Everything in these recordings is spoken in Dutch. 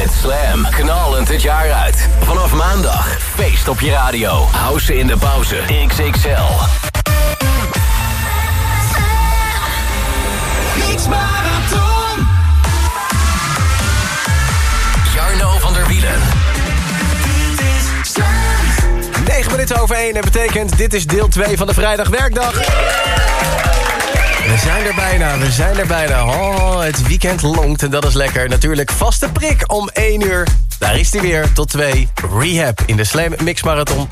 Met Slam. Knallend het jaar uit. Vanaf maandag. Feest op je radio. House in de pauze. XXL. Marathon. Jarno van der Wielen. Dit is Slam. 9 minuten over 1 en betekent dit is deel 2 van de vrijdagwerkdag. We zijn er bijna, we zijn er bijna. Oh, het weekend longt en dat is lekker. Natuurlijk vaste prik om 1 uur. Daar is hij weer, tot 2. Rehab in de Slam Mix Marathon.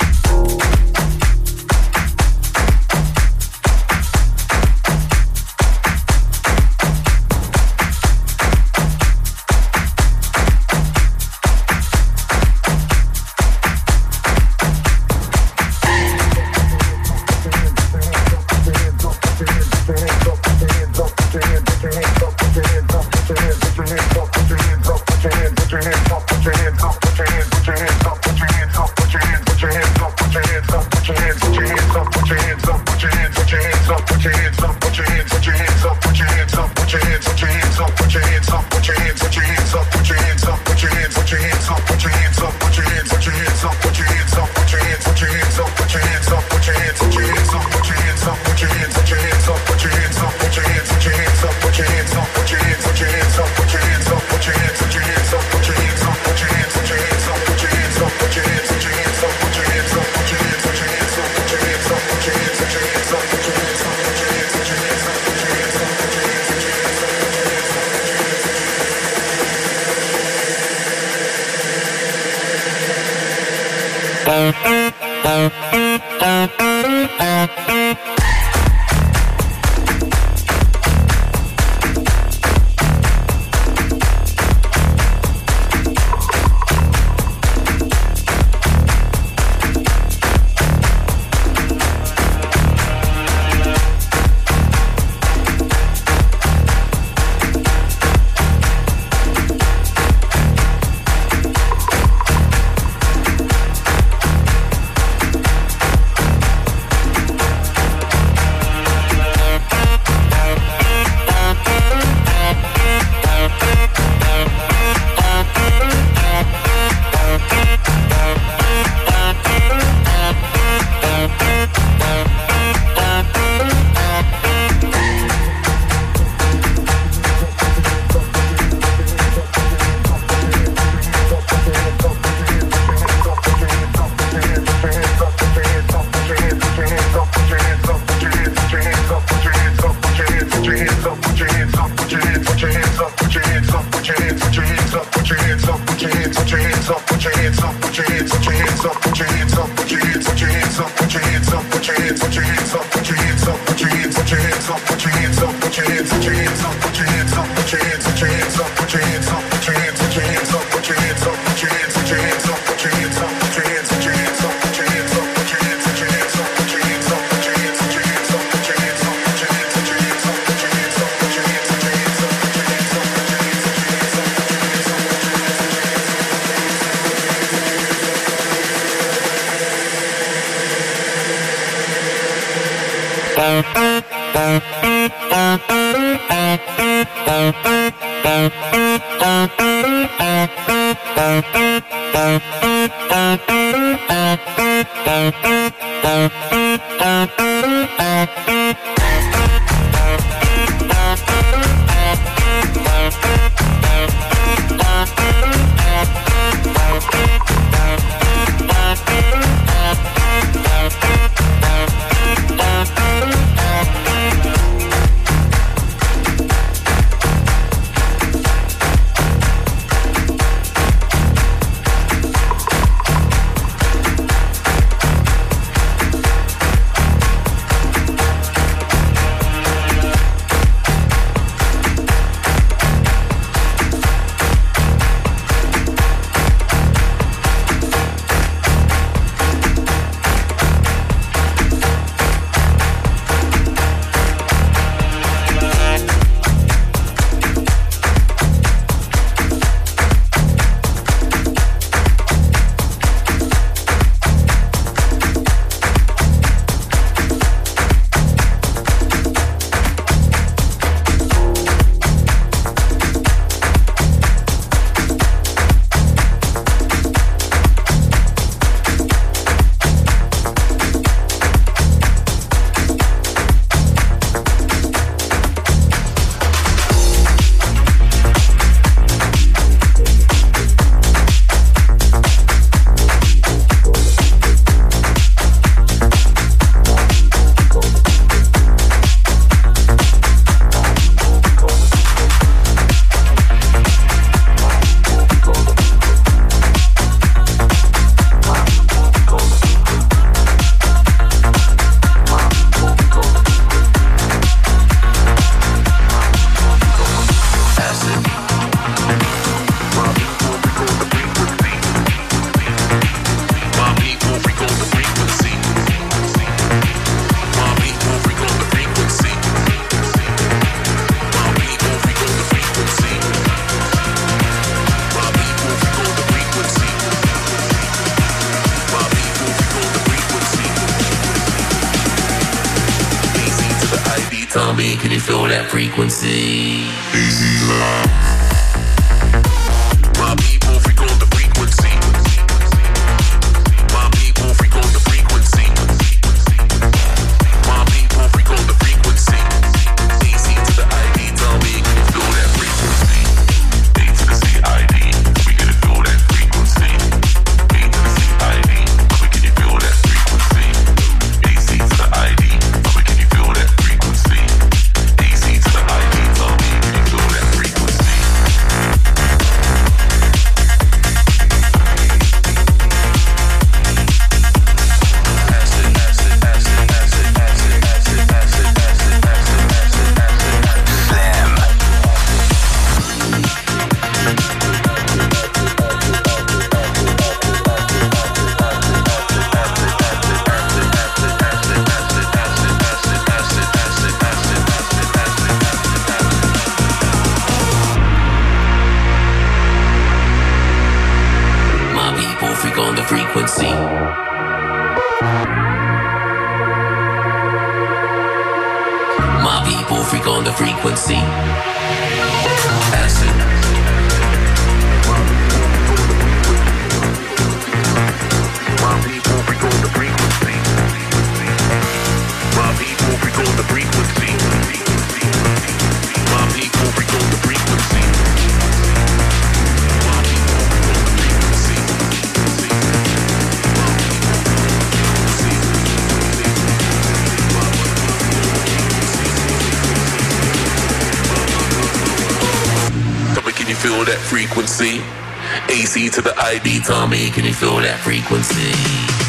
Side beats on me, can you feel that frequency?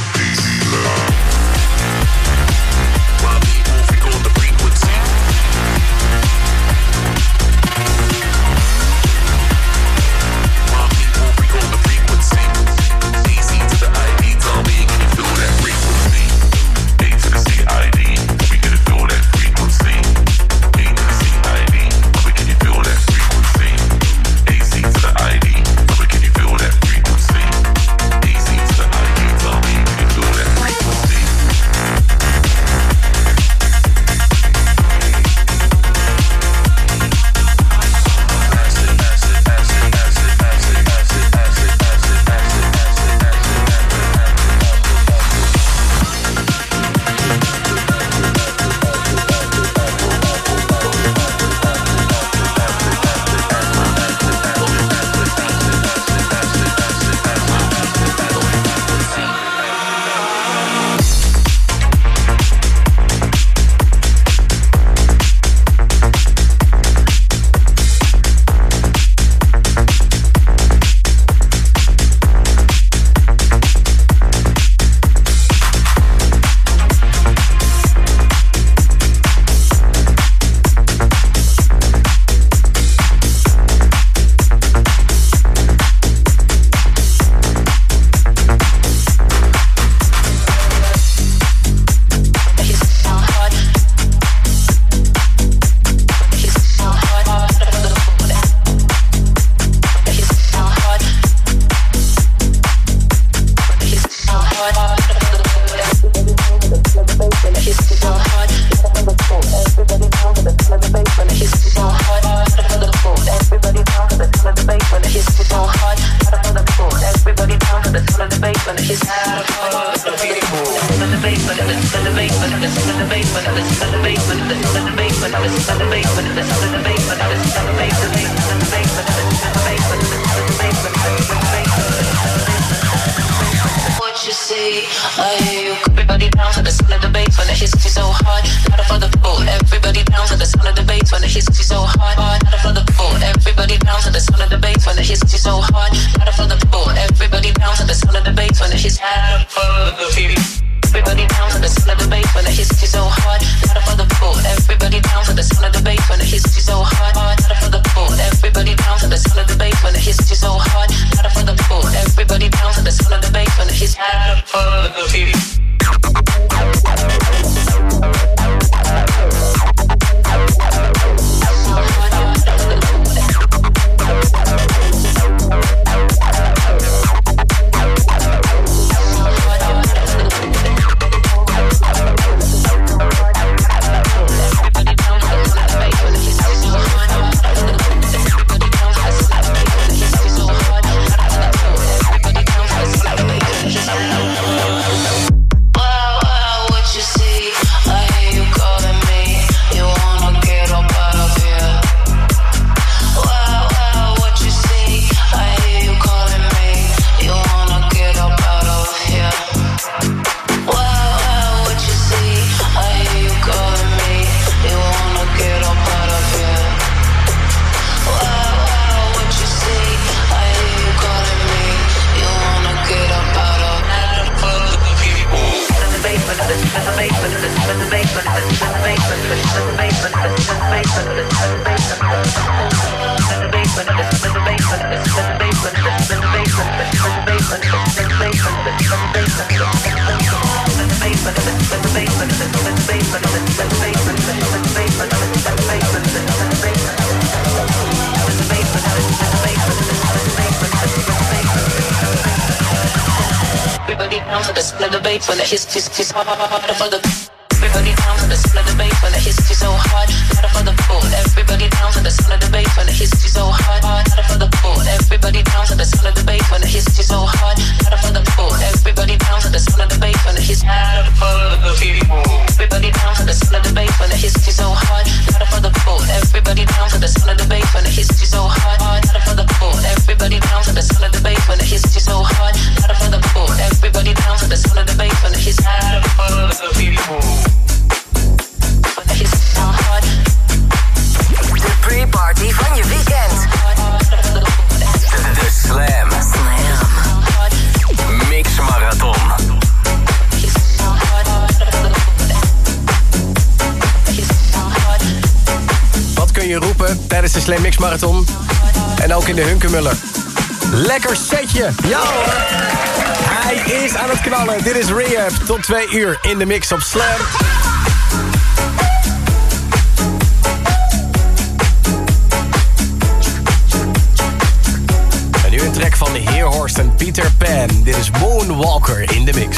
para the Slam Mix Marathon. En ook in de Hunkemuller. Lekker setje. Ja. Hij is aan het knallen. Dit is Rehab. Tot twee uur in de mix op Slam. En nu een track van Heerhorst en Peter Pan. Dit is Moonwalker in de mix.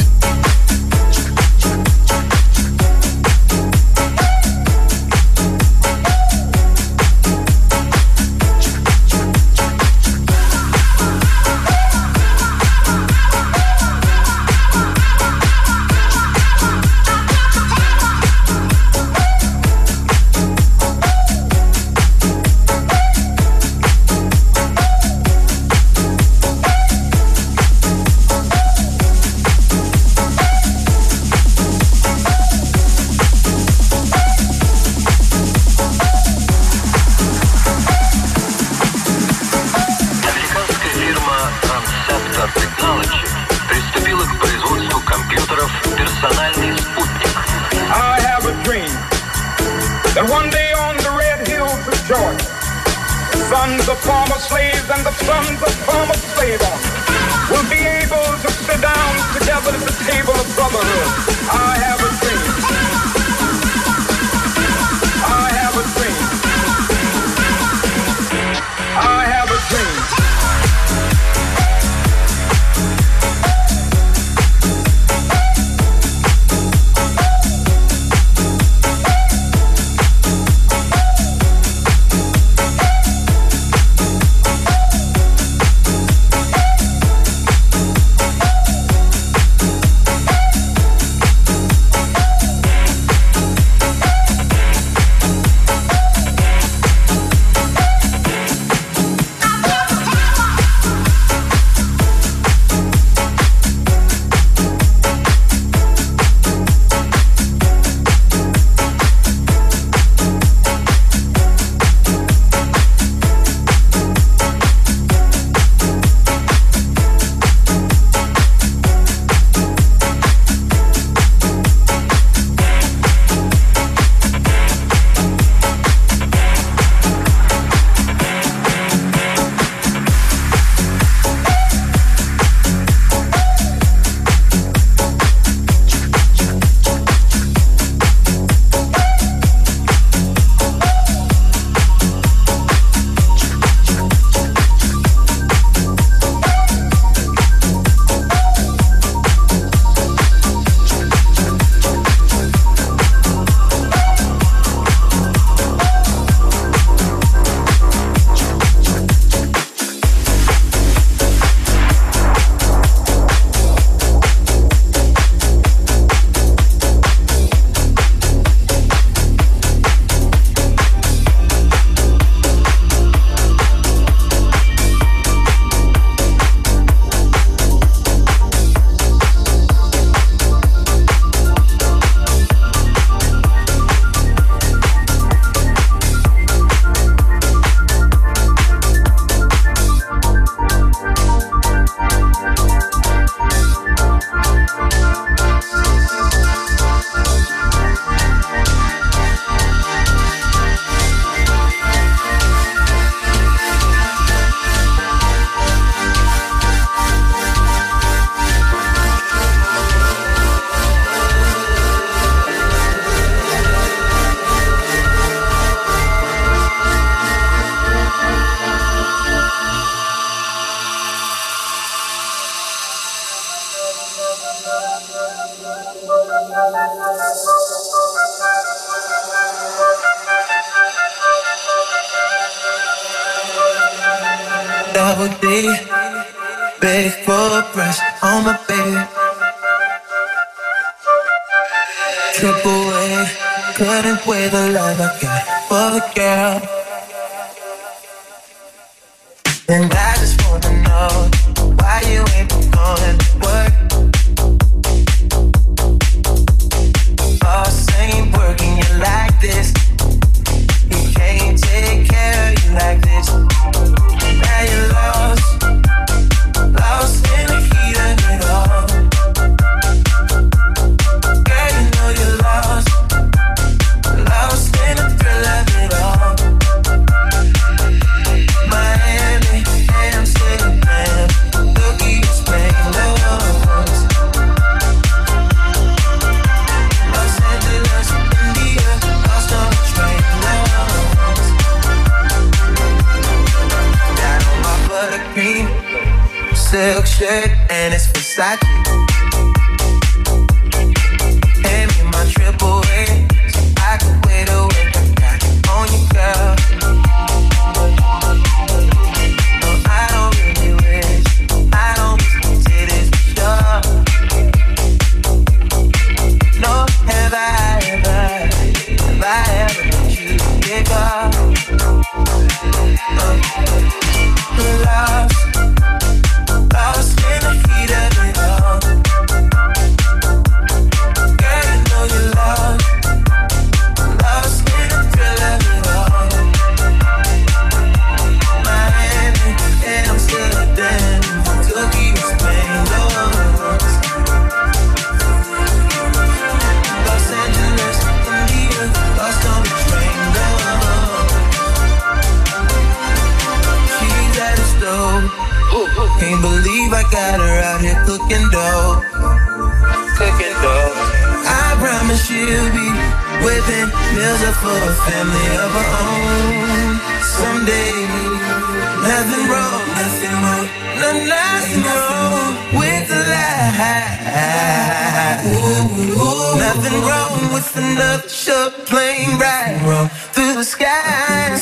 forget, forget. silk shirt and it's Versace. Nothing wrong with another short plane ride. Roll through the sky.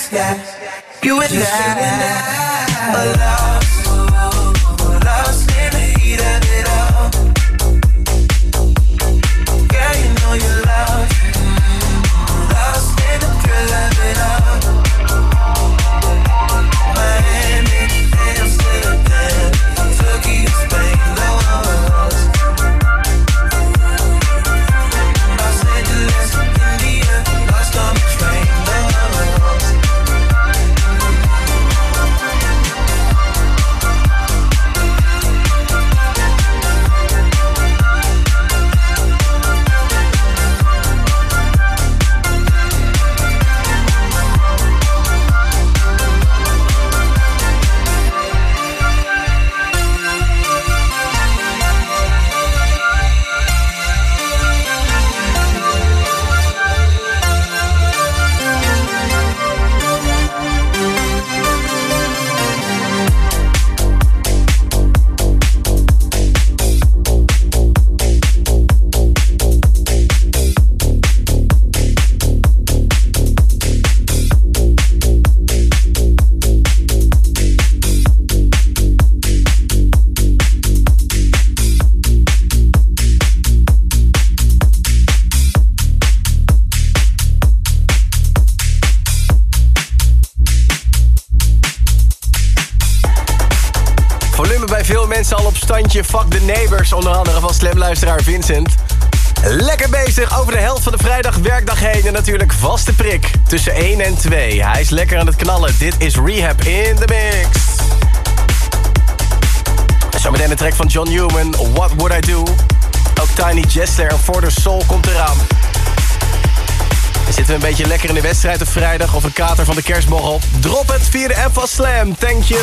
You and I are lost. Je Fuck the Neighbors. Onder andere van slamluisteraar Vincent. Lekker bezig over de helft van de vrijdag werkdag heen. En natuurlijk vaste prik tussen 1 en 2. Hij is lekker aan het knallen. Dit is Rehab in the Mix. Zometeen de track van John Newman, What Would I Do? Ook Tiny Jester en For the Soul komt eraan. Zitten we een beetje lekker in de wedstrijd op vrijdag of een kater van de kerstborrel? Drop het via de app van Slam. Thank you.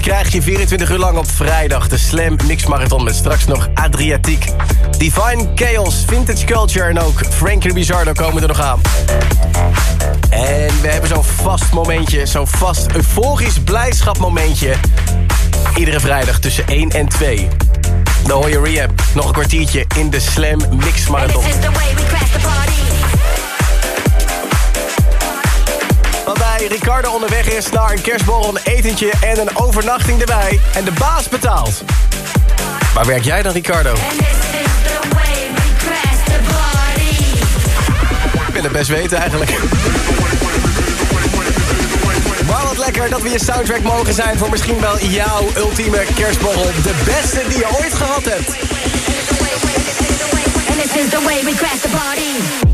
Krijg je 24 uur lang op vrijdag de Slam Mix Marathon... met straks nog Adriatiek. Divine Chaos, Vintage Culture en ook Frankie Bizardo komen er nog aan. En we hebben zo'n vast momentje, zo'n vast euforisch blijdschap momentje... iedere vrijdag tussen 1 en 2. Dan hoor je Rehab, nog een kwartiertje in de Slam Mix Marathon. Waarbij Ricardo onderweg is naar een kerstborrel, een etentje en een overnachting erbij. En de baas betaalt. Waar werk jij dan, Ricardo? Ik wil het best weten eigenlijk. Maar wat lekker dat we je soundtrack mogen zijn... voor misschien wel jouw ultieme kerstborrel. De beste die je ooit gehad hebt. And this is the way we crash the party.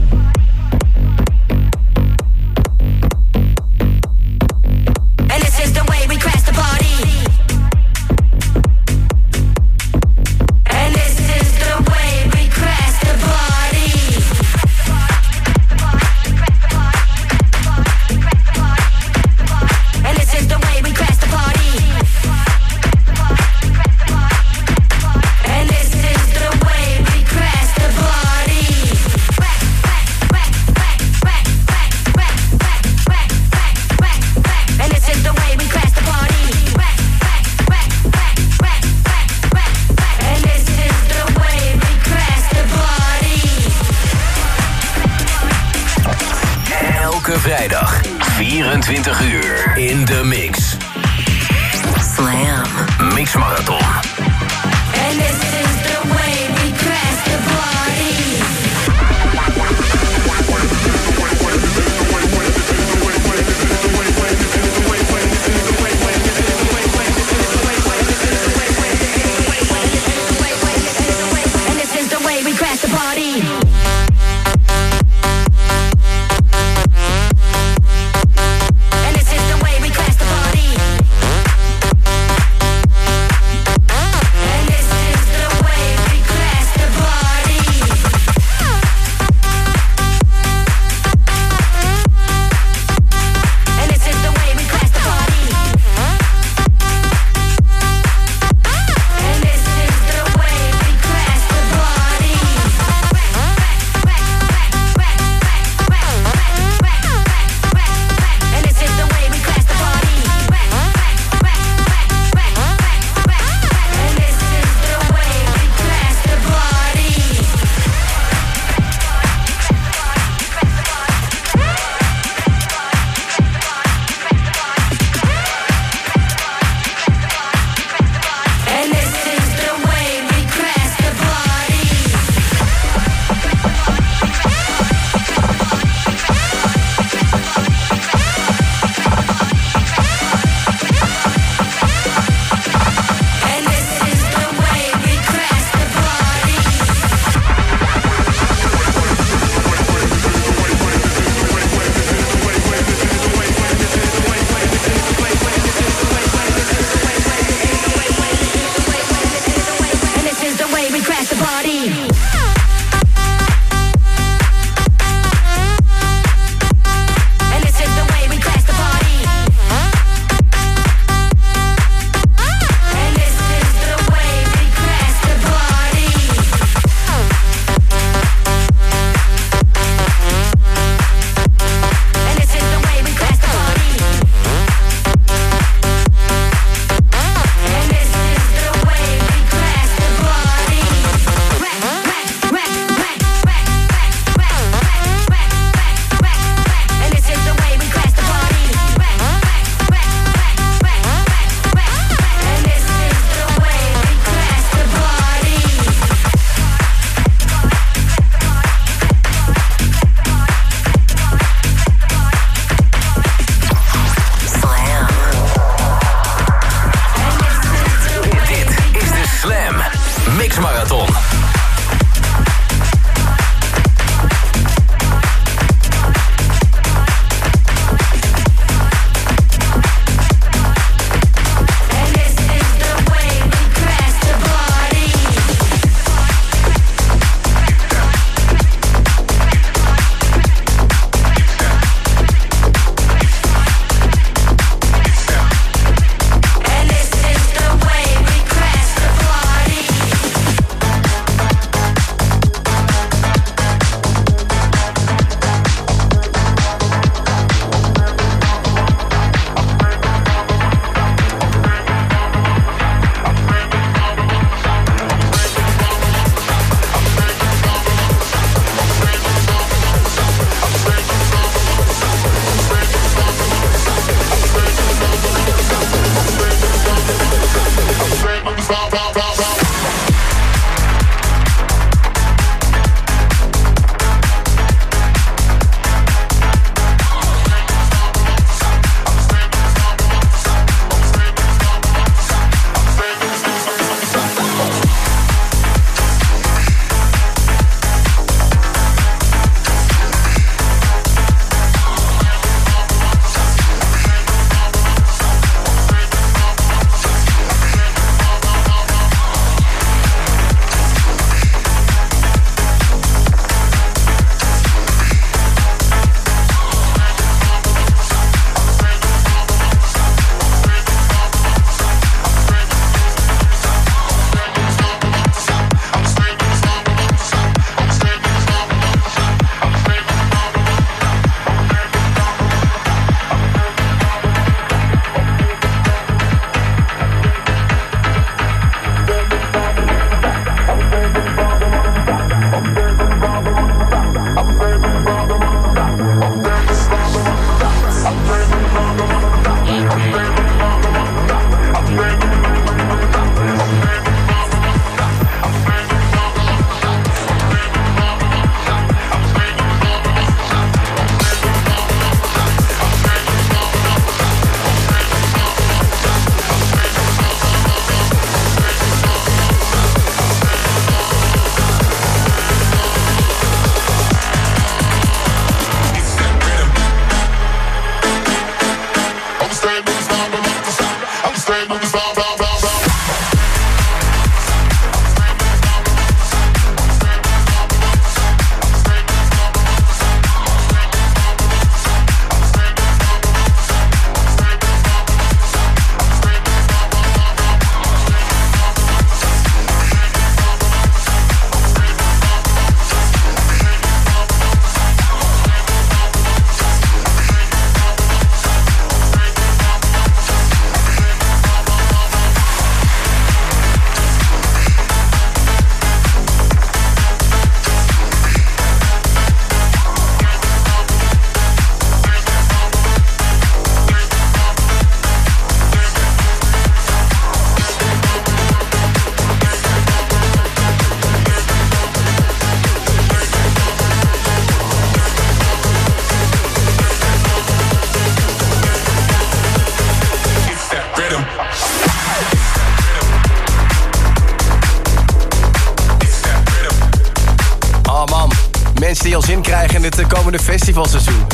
Eh, komende festivalseizoen.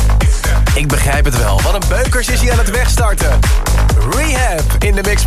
Ik begrijp het wel. Wat een beukers is hier aan het wegstarten. Rehab in de Mix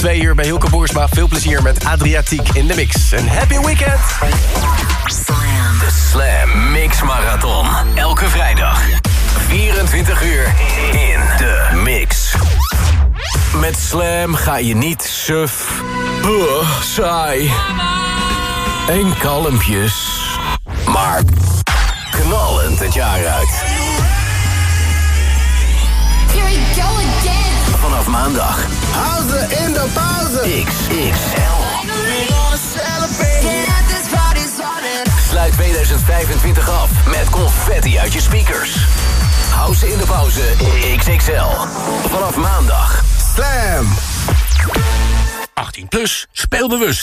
2 uur bij Hilke Boersma. Veel plezier met Adriatiek in de mix. Een happy weekend! De Slam Mix Marathon. Elke vrijdag. 24 uur in de mix. Met Slam ga je niet suf, saai en kalmpjes, maar knallend het jaar uit. Maandag Pauze in de pauze. XXL. Sluit 2025 af met confetti uit je speakers. Hou ze in de pauze XXL. Vanaf maandag. Slam. 18 plus, speelbewust.